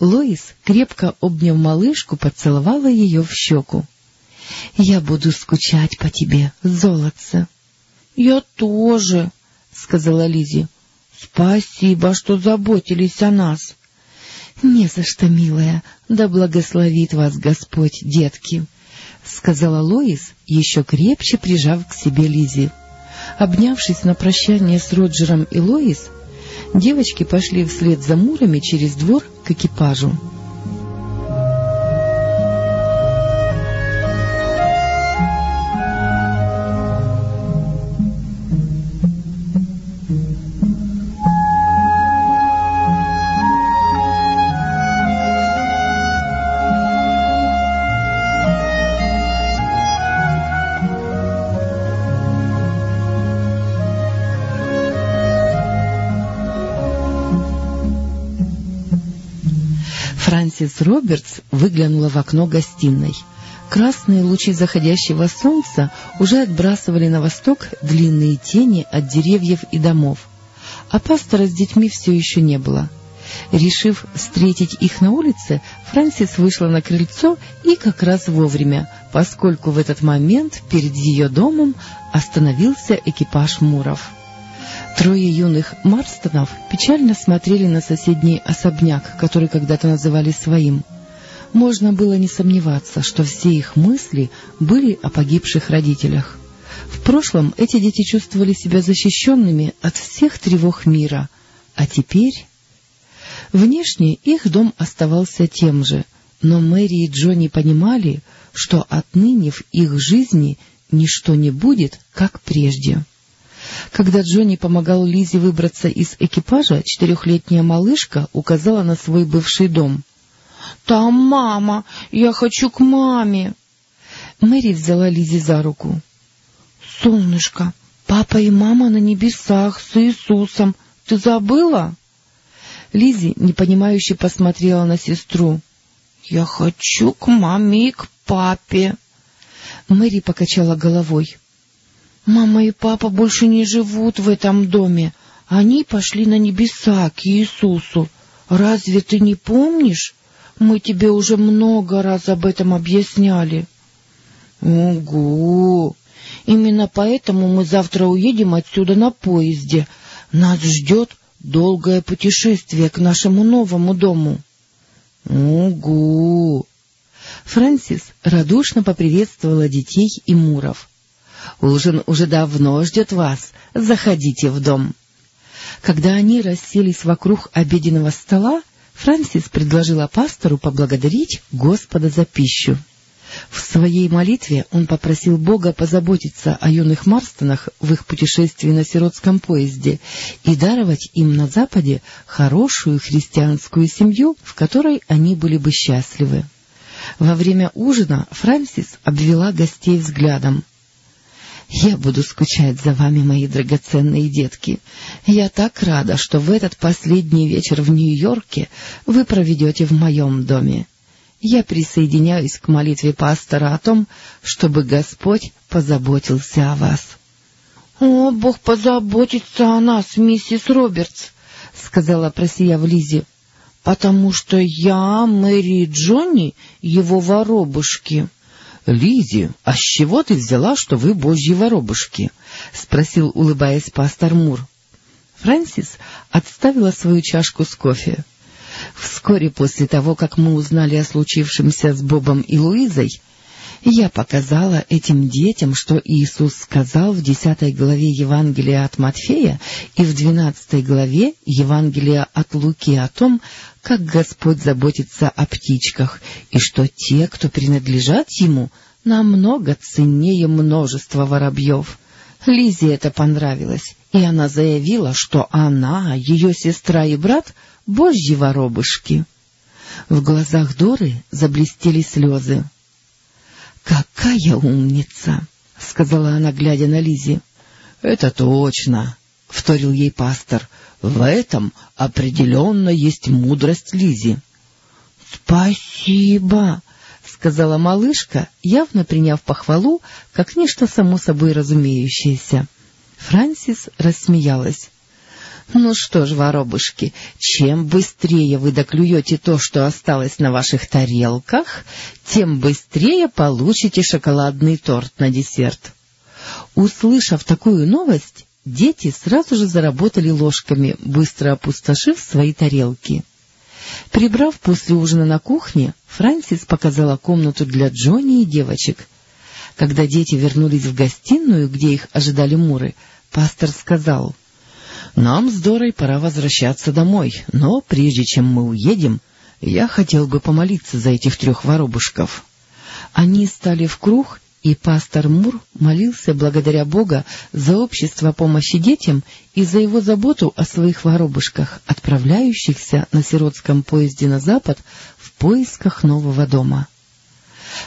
Лоис, крепко обняв малышку, поцеловала ее в щеку. — Я буду скучать по тебе, золотце. — Я тоже, — сказала Лизи. Спасибо, что заботились о нас. — Не за что, милая, да благословит вас Господь, детки. — сказала Лоис, еще крепче прижав к себе Лизи. Обнявшись на прощание с Роджером и Лоис, девочки пошли вслед за Мурами через двор к экипажу. Фрэнсис Робертс выглянула в окно гостиной. Красные лучи заходящего солнца уже отбрасывали на восток длинные тени от деревьев и домов. А пастора с детьми все еще не было. Решив встретить их на улице, Фрэнсис вышла на крыльцо и как раз вовремя, поскольку в этот момент перед ее домом остановился экипаж Муров. Трое юных Марстонов печально смотрели на соседний особняк, который когда-то называли своим. Можно было не сомневаться, что все их мысли были о погибших родителях. В прошлом эти дети чувствовали себя защищенными от всех тревог мира, а теперь... Внешне их дом оставался тем же, но Мэри и Джонни понимали, что отныне в их жизни ничто не будет, как прежде. Когда Джонни помогал Лизе выбраться из экипажа, четырехлетняя малышка указала на свой бывший дом. — Там мама! Я хочу к маме! Мэри взяла Лизе за руку. — Солнышко, папа и мама на небесах с Иисусом. Ты забыла? Лизи непонимающе посмотрела на сестру. — Я хочу к маме и к папе. Мэри покачала головой. Мама и папа больше не живут в этом доме. Они пошли на небеса к Иисусу. Разве ты не помнишь? Мы тебе уже много раз об этом объясняли. Угу. Именно поэтому мы завтра уедем отсюда на поезде. Нас ждет долгое путешествие к нашему новому дому. Угу. Фрэнсис радушно поприветствовала детей и Муров. Ужин уже давно ждет вас. Заходите в дом. Когда они расселись вокруг обеденного стола, Франсис предложила пастору поблагодарить Господа за пищу. В своей молитве он попросил Бога позаботиться о юных Марстонах в их путешествии на сиротском поезде и даровать им на Западе хорошую христианскую семью, в которой они были бы счастливы. Во время ужина Франсис обвела гостей взглядом. Я буду скучать за вами, мои драгоценные детки. Я так рада, что в этот последний вечер в Нью-Йорке вы проведете в моем доме. Я присоединяюсь к молитве пастора о том, чтобы Господь позаботился о вас. — О, Бог позаботится о нас, миссис Робертс, — сказала просияв Лизи, — потому что я, Мэри и Джонни, его воробушки. — Лизи, а с чего ты взяла, что вы божьи воробушки? — спросил, улыбаясь пастор Мур. Фрэнсис отставила свою чашку с кофе. Вскоре после того, как мы узнали о случившемся с Бобом и Луизой, я показала этим детям, что Иисус сказал в десятой главе Евангелия от Матфея и в двенадцатой главе Евангелия от Луки о том, как Господь заботится о птичках, и что те, кто принадлежат Ему, намного ценнее множества воробьев. Лизе это понравилось, и она заявила, что она, ее сестра и брат — божьи воробышки. В глазах Доры заблестели слезы. — Какая умница! — сказала она, глядя на Лизе. Это точно! — вторил ей пастор. В этом определенно есть мудрость Лизи. Спасибо, — сказала малышка, явно приняв похвалу, как нечто само собой разумеющееся. Франсис рассмеялась. — Ну что ж, воробушки, чем быстрее вы доклюете то, что осталось на ваших тарелках, тем быстрее получите шоколадный торт на десерт. Услышав такую новость, Дети сразу же заработали ложками, быстро опустошив свои тарелки. Прибрав после ужина на кухне, Франсис показала комнату для Джонни и девочек. Когда дети вернулись в гостиную, где их ожидали Муры, пастор сказал, «Нам с Дорой пора возвращаться домой, но прежде чем мы уедем, я хотел бы помолиться за этих трех воробушков». Они стали в круг, и пастор Мур молился благодаря Бога за общество помощи детям и за его заботу о своих воробушках, отправляющихся на сиротском поезде на запад в поисках нового дома.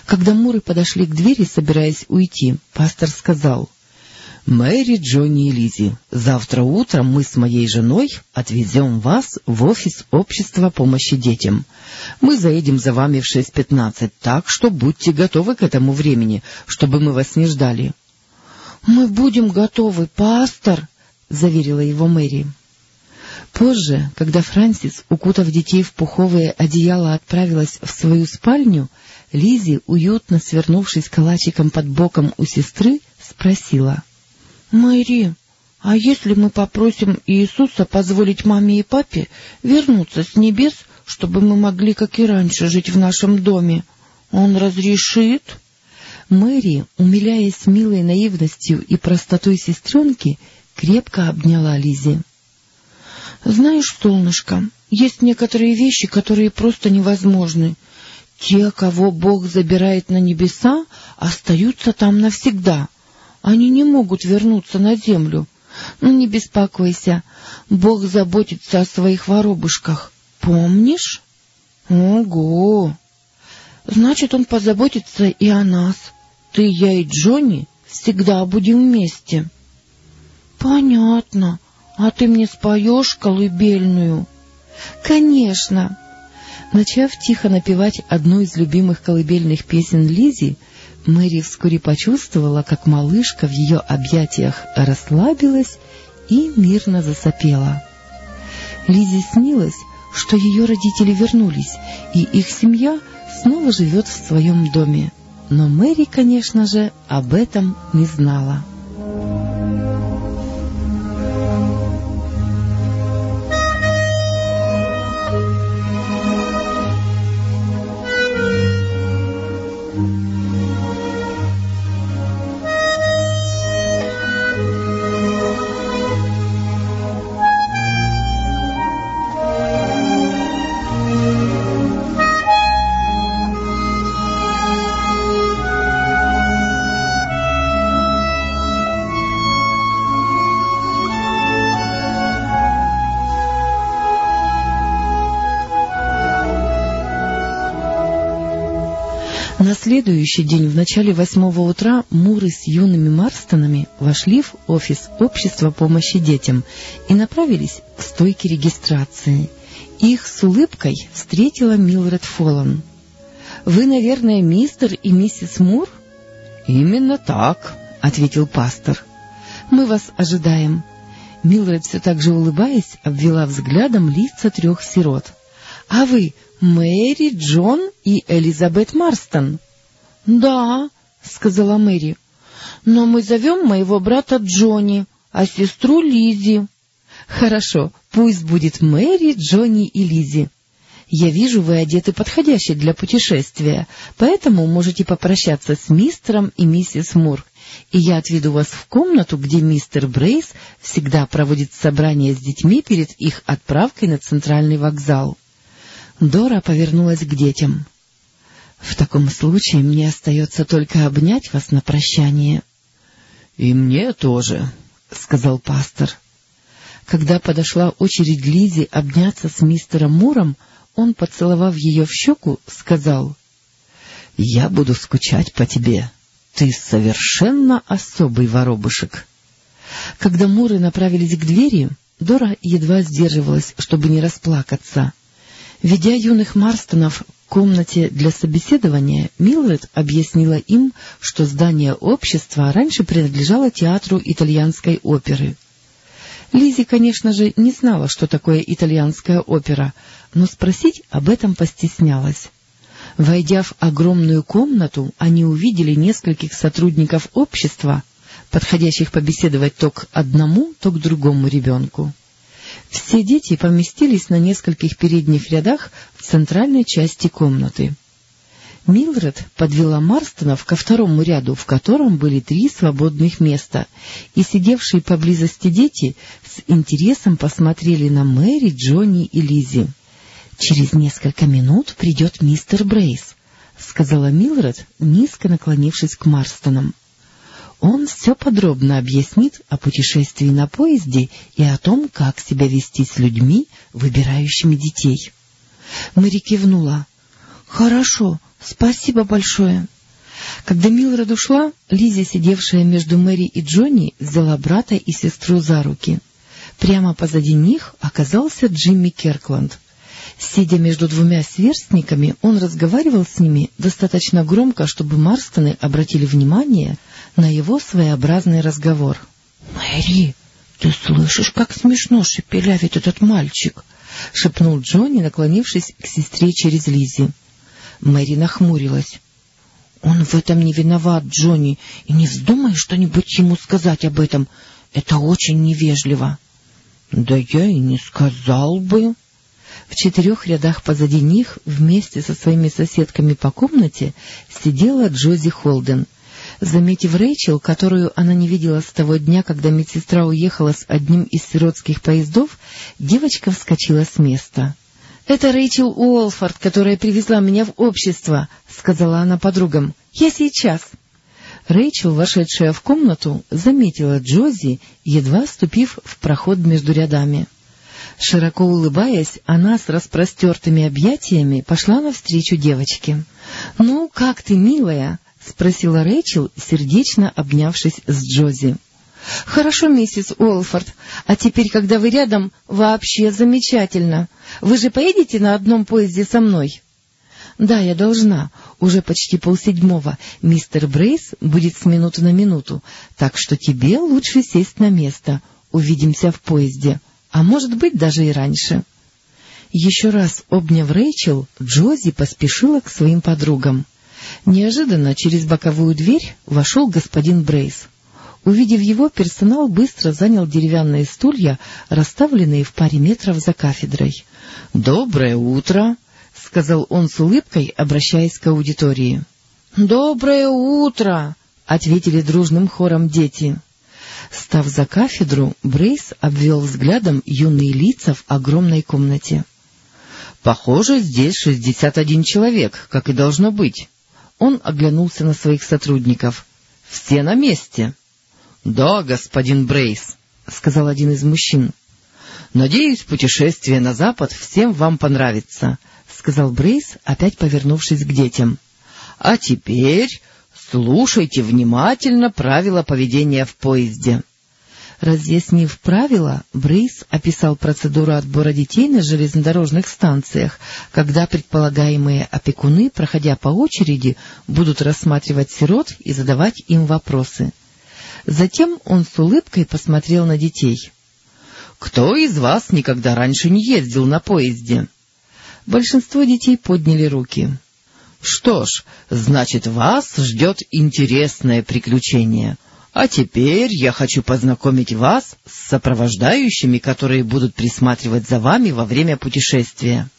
Когда Муры подошли к двери, собираясь уйти, пастор сказал, «Мэри, Джонни и Лизи, завтра утром мы с моей женой отвезем вас в офис общества помощи детям. Мы заедем за вами в шесть пятнадцать, так что будьте готовы к этому времени, чтобы мы вас не ждали». «Мы будем готовы, пастор», — заверила его Мэри. Позже, когда Франсис, укутав детей в пуховые одеяла, отправилась в свою спальню, Лизи, уютно свернувшись калачиком под боком у сестры, спросила. — Мэри, а если мы попросим Иисуса позволить маме и папе вернуться с небес, чтобы мы могли, как и раньше, жить в нашем доме, он разрешит? Мэри, умиляясь милой наивностью и простотой сестренки, крепко обняла Лизи. — Знаешь, солнышко, есть некоторые вещи, которые просто невозможны. Те, кого Бог забирает на небеса, остаются там навсегда. Они не могут вернуться на землю. Ну, не беспокойся, Бог заботится о своих воробушках. Помнишь? Ого! Значит, Он позаботится и о нас. Ты, я и Джонни всегда будем вместе. Понятно. А ты мне споешь колыбельную? Конечно. Начав тихо напевать одну из любимых колыбельных песен Лизи, Мэри вскоре почувствовала, как малышка в ее объятиях расслабилась и мирно засопела. Лизе снилось, что ее родители вернулись, и их семья снова живет в своем доме. Но Мэри, конечно же, об этом не знала. Следующий день в начале восьмого утра Муры с юными Марстонами вошли в офис общества помощи детям и направились к стойке регистрации. Их с улыбкой встретила Милред Фоллан. — Вы, наверное, мистер и миссис Мур? — Именно так, — ответил пастор. — Мы вас ожидаем. Милред, все так же улыбаясь, обвела взглядом лица трех сирот. — А вы Мэри, Джон и Элизабет Марстон. — Да, — сказала Мэри, — но мы зовем моего брата Джонни, а сестру Лизи. — Хорошо, пусть будет Мэри, Джонни и Лизи. Я вижу, вы одеты подходяще для путешествия, поэтому можете попрощаться с мистером и миссис Мур, и я отведу вас в комнату, где мистер Брейс всегда проводит собрание с детьми перед их отправкой на центральный вокзал. Дора повернулась к детям. — В таком случае мне остается только обнять вас на прощание. — И мне тоже, — сказал пастор. Когда подошла очередь Лизи обняться с мистером Муром, он, поцеловав ее в щеку, сказал, — Я буду скучать по тебе. Ты совершенно особый воробушек. Когда Муры направились к двери, Дора едва сдерживалась, чтобы не расплакаться. Ведя юных Марстонов в комнате для собеседования, Милред объяснила им, что здание общества раньше принадлежало театру итальянской оперы. Лизи, конечно же, не знала, что такое итальянская опера, но спросить об этом постеснялась. Войдя в огромную комнату, они увидели нескольких сотрудников общества, подходящих побеседовать то к одному, то к другому ребенку. Все дети поместились на нескольких передних рядах в центральной части комнаты. Милред подвела Марстонов ко второму ряду, в котором были три свободных места, и сидевшие поблизости дети с интересом посмотрели на Мэри, Джонни и Лизи. Через несколько минут придет мистер Брейс, — сказала Милред, низко наклонившись к Марстонам. Он все подробно объяснит о путешествии на поезде и о том, как себя вести с людьми, выбирающими детей. Мэри кивнула. — Хорошо, спасибо большое. Когда Милред ушла, Лиза, сидевшая между Мэри и Джонни, взяла брата и сестру за руки. Прямо позади них оказался Джимми Керкланд. Сидя между двумя сверстниками, он разговаривал с ними достаточно громко, чтобы Марстоны обратили внимание на его своеобразный разговор. — Мэри, ты слышишь, как смешно шепелявит этот мальчик? — шепнул Джонни, наклонившись к сестре через Лизи. Мэри нахмурилась. — Он в этом не виноват, Джонни, и не вздумай что-нибудь ему сказать об этом. Это очень невежливо. — Да я и не сказал бы. В четырех рядах позади них, вместе со своими соседками по комнате, сидела Джози Холден. Заметив Рэйчел, которую она не видела с того дня, когда медсестра уехала с одним из сиротских поездов, девочка вскочила с места. — Это Рэйчел Уолфорд, которая привезла меня в общество, — сказала она подругам. — Я сейчас. Рэйчел, вошедшая в комнату, заметила Джози, едва ступив в проход между рядами. Широко улыбаясь, она с распростертыми объятиями пошла навстречу девочке. — Ну, как ты, милая? — спросила Рэйчел, сердечно обнявшись с Джози. — Хорошо, миссис Уолфорд. А теперь, когда вы рядом, вообще замечательно. Вы же поедете на одном поезде со мной? — Да, я должна. Уже почти полседьмого. Мистер Брейс будет с минуты на минуту, так что тебе лучше сесть на место. Увидимся в поезде. — а может быть, даже и раньше. Еще раз обняв Рэйчел, Джози поспешила к своим подругам. Неожиданно через боковую дверь вошел господин Брейс. Увидев его, персонал быстро занял деревянные стулья, расставленные в паре метров за кафедрой. — Доброе утро! — сказал он с улыбкой, обращаясь к аудитории. — Доброе утро! — ответили дружным хором дети. Став за кафедру, Брейс обвел взглядом юные лица в огромной комнате. — Похоже, здесь шестьдесят один человек, как и должно быть. Он оглянулся на своих сотрудников. — Все на месте. — Да, господин Брейс, — сказал один из мужчин. — Надеюсь, путешествие на запад всем вам понравится, — сказал Брейс, опять повернувшись к детям. — А теперь Слушайте внимательно правила поведения в поезде. Разъяснив правила, Брейс описал процедуру отбора детей на железнодорожных станциях, когда предполагаемые опекуны, проходя по очереди, будут рассматривать сирот и задавать им вопросы. Затем он с улыбкой посмотрел на детей. — Кто из вас никогда раньше не ездил на поезде? Большинство детей подняли руки. Что ж, значит, вас ждет интересное приключение. А теперь я хочу познакомить вас с сопровождающими, которые будут присматривать за вами во время путешествия.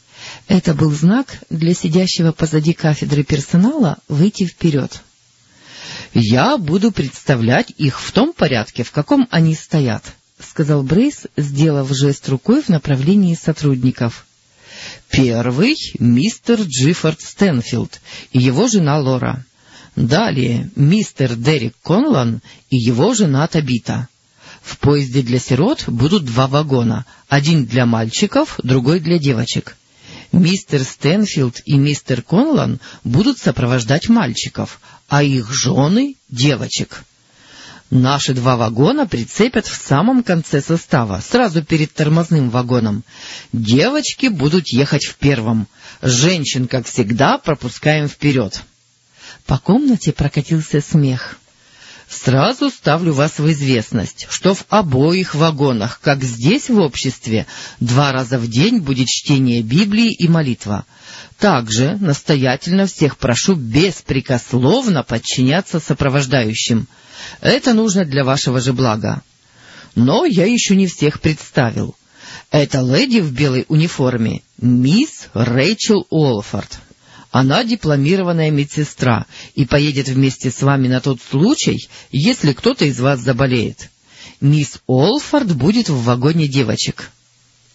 Это был знак для сидящего позади кафедры персонала выйти вперед. «Я буду представлять их в том порядке, в каком они стоят», — сказал Брейс, сделав жест рукой в направлении сотрудников. Первый — мистер Джиффорд Стэнфилд и его жена Лора. Далее мистер Дерек Конлан и его жена Табита. В поезде для сирот будут два вагона, один для мальчиков, другой для девочек. Мистер Стэнфилд и мистер Конлан будут сопровождать мальчиков, а их жены — девочек. Наши два вагона прицепят в самом конце состава, сразу перед тормозным вагоном. Девочки будут ехать в первом. Женщин, как всегда, пропускаем вперед. По комнате прокатился смех. Сразу ставлю вас в известность, что в обоих вагонах, как здесь в обществе, два раза в день будет чтение Библии и молитва. Также настоятельно всех прошу беспрекословно подчиняться сопровождающим. Это нужно для вашего же блага. Но я еще не всех представил. Это леди в белой униформе, мисс Рэйчел Уолфорд. Она дипломированная медсестра и поедет вместе с вами на тот случай, если кто-то из вас заболеет. Мисс Олфорд будет в вагоне девочек.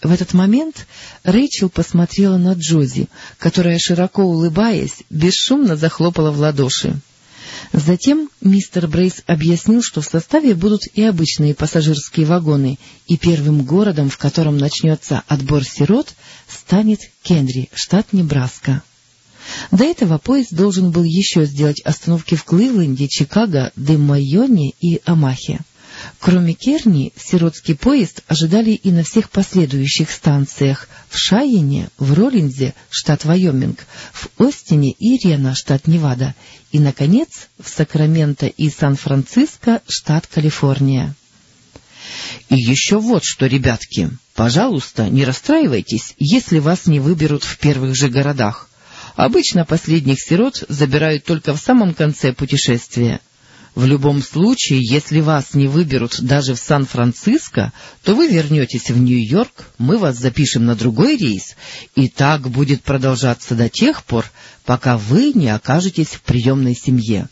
В этот момент Рэйчел посмотрела на Джози, которая, широко улыбаясь, бесшумно захлопала в ладоши. Затем мистер Брейс объяснил, что в составе будут и обычные пассажирские вагоны, и первым городом, в котором начнется отбор сирот, станет Кенри, штат Небраска. До этого поезд должен был еще сделать остановки в Кливленде, Чикаго, Демайоне и Амахе. Кроме Керни, сиротский поезд ожидали и на всех последующих станциях в Шайене, в Роллинзе, штат Вайоминг, в Остине и Рена, штат Невада, и, наконец, в Сакраменто и Сан-Франциско, штат Калифорния. И еще вот что, ребятки, пожалуйста, не расстраивайтесь, если вас не выберут в первых же городах. Обычно последних сирот забирают только в самом конце путешествия. В любом случае, если вас не выберут даже в Сан-Франциско, то вы вернетесь в Нью-Йорк, мы вас запишем на другой рейс, и так будет продолжаться до тех пор, пока вы не окажетесь в приемной семье.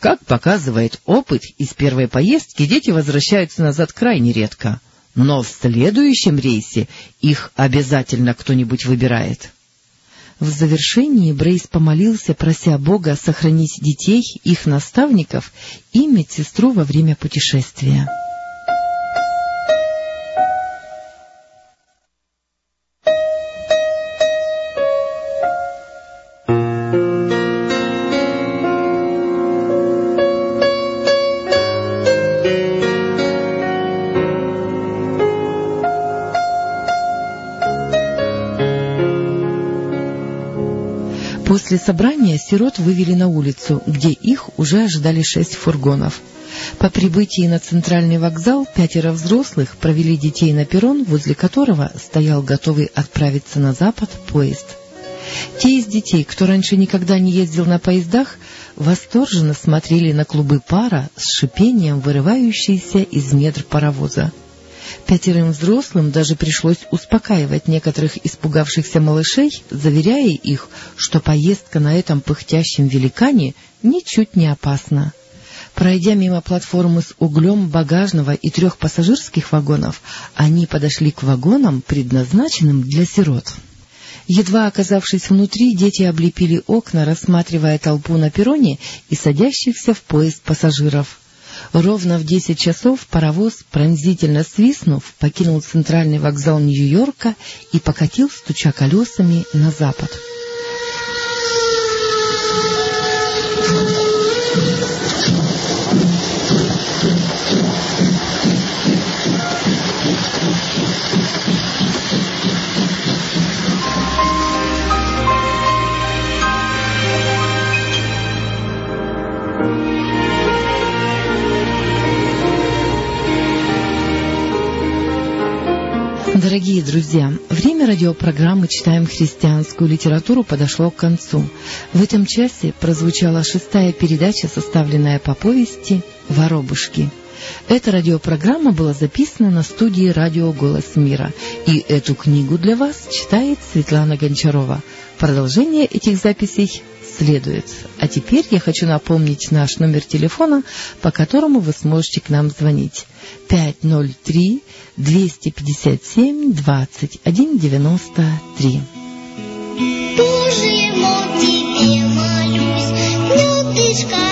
Как показывает опыт, из первой поездки дети возвращаются назад крайне редко, но в следующем рейсе их обязательно кто-нибудь выбирает. В завершении Брейс помолился, прося Бога сохранить детей, их наставников и медсестру во время путешествия. Собрания сирот вывели на улицу, где их уже ожидали шесть фургонов. По прибытии на центральный вокзал пятеро взрослых провели детей на перрон, возле которого стоял готовый отправиться на запад поезд. Те из детей, кто раньше никогда не ездил на поездах, восторженно смотрели на клубы пара с шипением, вырывающиеся из недр паровоза. Пятерым взрослым даже пришлось успокаивать некоторых испугавшихся малышей, заверяя их, что поездка на этом пыхтящем великане ничуть не опасна. Пройдя мимо платформы с углем багажного и трех пассажирских вагонов, они подошли к вагонам, предназначенным для сирот. Едва оказавшись внутри, дети облепили окна, рассматривая толпу на перроне и садящихся в поезд пассажиров. Ровно в десять часов паровоз, пронзительно свистнув, покинул центральный вокзал Нью-Йорка и покатил, стуча колесами, на запад. Дорогие друзья, время радиопрограммы «Читаем христианскую литературу» подошло к концу. В этом часе прозвучала шестая передача, составленная по повести «Воробушки». Эта радиопрограмма была записана на студии «Радио Голос Мира», и эту книгу для вас читает Светлана Гончарова. Продолжение этих записей следует. А теперь я хочу напомнить наш номер телефона, по которому вы сможете к нам звонить. 503 257 21 93. Боже мой, тебе молюсь, лютышка я спать